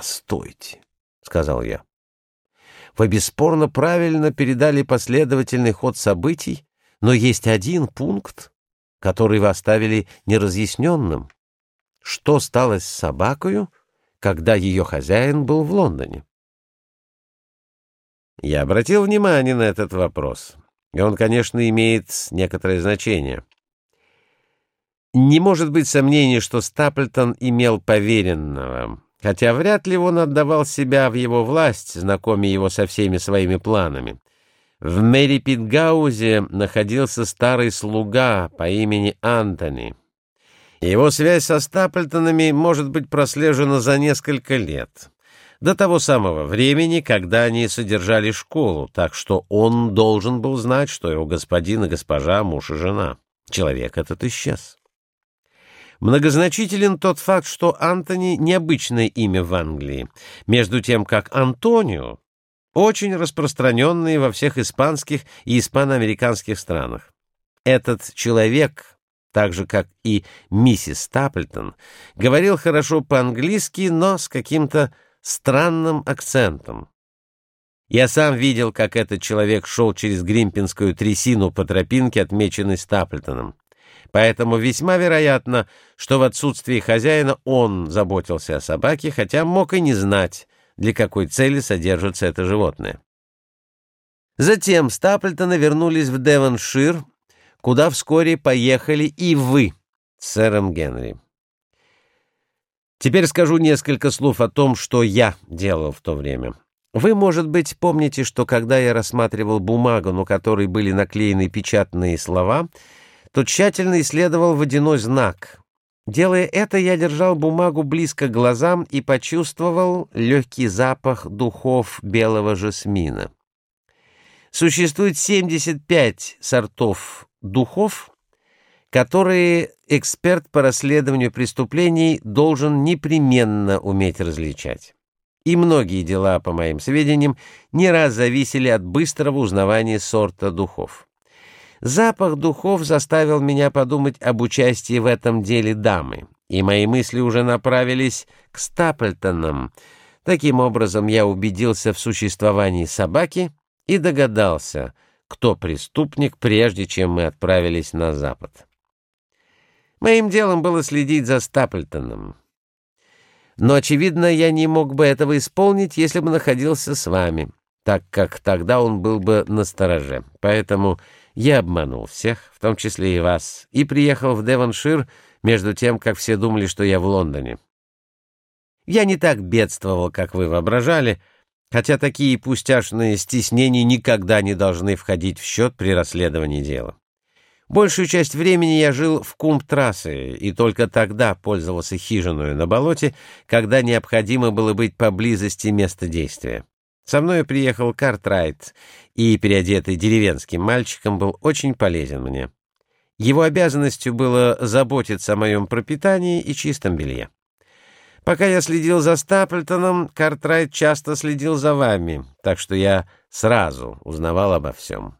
«Постойте», — сказал я. «Вы бесспорно правильно передали последовательный ход событий, но есть один пункт, который вы оставили неразъясненным. Что стало с собакою, когда ее хозяин был в Лондоне?» Я обратил внимание на этот вопрос, и он, конечно, имеет некоторое значение. Не может быть сомнений, что Стаплтон имел поверенного, хотя вряд ли он отдавал себя в его власть, знакомя его со всеми своими планами. В Мэри Питгаузе находился старый слуга по имени Антони. Его связь со Стаплтонами может быть прослежена за несколько лет, до того самого времени, когда они содержали школу, так что он должен был знать, что его господин и госпожа — муж и жена. Человек этот исчез. Многозначителен тот факт, что Антони — необычное имя в Англии, между тем как Антонио — очень распространенное во всех испанских и испаноамериканских странах. Этот человек, так же как и миссис Стаплтон, говорил хорошо по-английски, но с каким-то странным акцентом. Я сам видел, как этот человек шел через Гримпинскую трясину по тропинке, отмеченной Стаплтоном. Поэтому весьма вероятно, что в отсутствии хозяина он заботился о собаке, хотя мог и не знать, для какой цели содержится это животное. Затем Стаплтоны вернулись в Девоншир, куда вскоре поехали и вы с сэром Генри. Теперь скажу несколько слов о том, что я делал в то время. Вы, может быть, помните, что когда я рассматривал бумагу, на которой были наклеены печатные слова — то тщательно исследовал водяной знак. Делая это, я держал бумагу близко к глазам и почувствовал легкий запах духов белого жасмина. Существует 75 сортов духов, которые эксперт по расследованию преступлений должен непременно уметь различать. И многие дела, по моим сведениям, не раз зависели от быстрого узнавания сорта духов. Запах духов заставил меня подумать об участии в этом деле дамы, и мои мысли уже направились к Стаплтонам. Таким образом, я убедился в существовании собаки и догадался, кто преступник, прежде чем мы отправились на запад. Моим делом было следить за Стаплтоном. Но, очевидно, я не мог бы этого исполнить, если бы находился с вами, так как тогда он был бы на стороже. Поэтому я обманул всех, в том числе и вас, и приехал в Девоншир между тем, как все думали, что я в Лондоне. Я не так бедствовал, как вы воображали, хотя такие пустяшные стеснения никогда не должны входить в счет при расследовании дела. Большую часть времени я жил в Кумб-трассе и только тогда пользовался хижиной на болоте, когда необходимо было быть поблизости места действия. Со мной приехал Картрайт, и, переодетый деревенским мальчиком, был очень полезен мне. Его обязанностью было заботиться о моем пропитании и чистом белье. Пока я следил за Стаплтоном, Картрайт часто следил за вами, так что я сразу узнавал обо всем.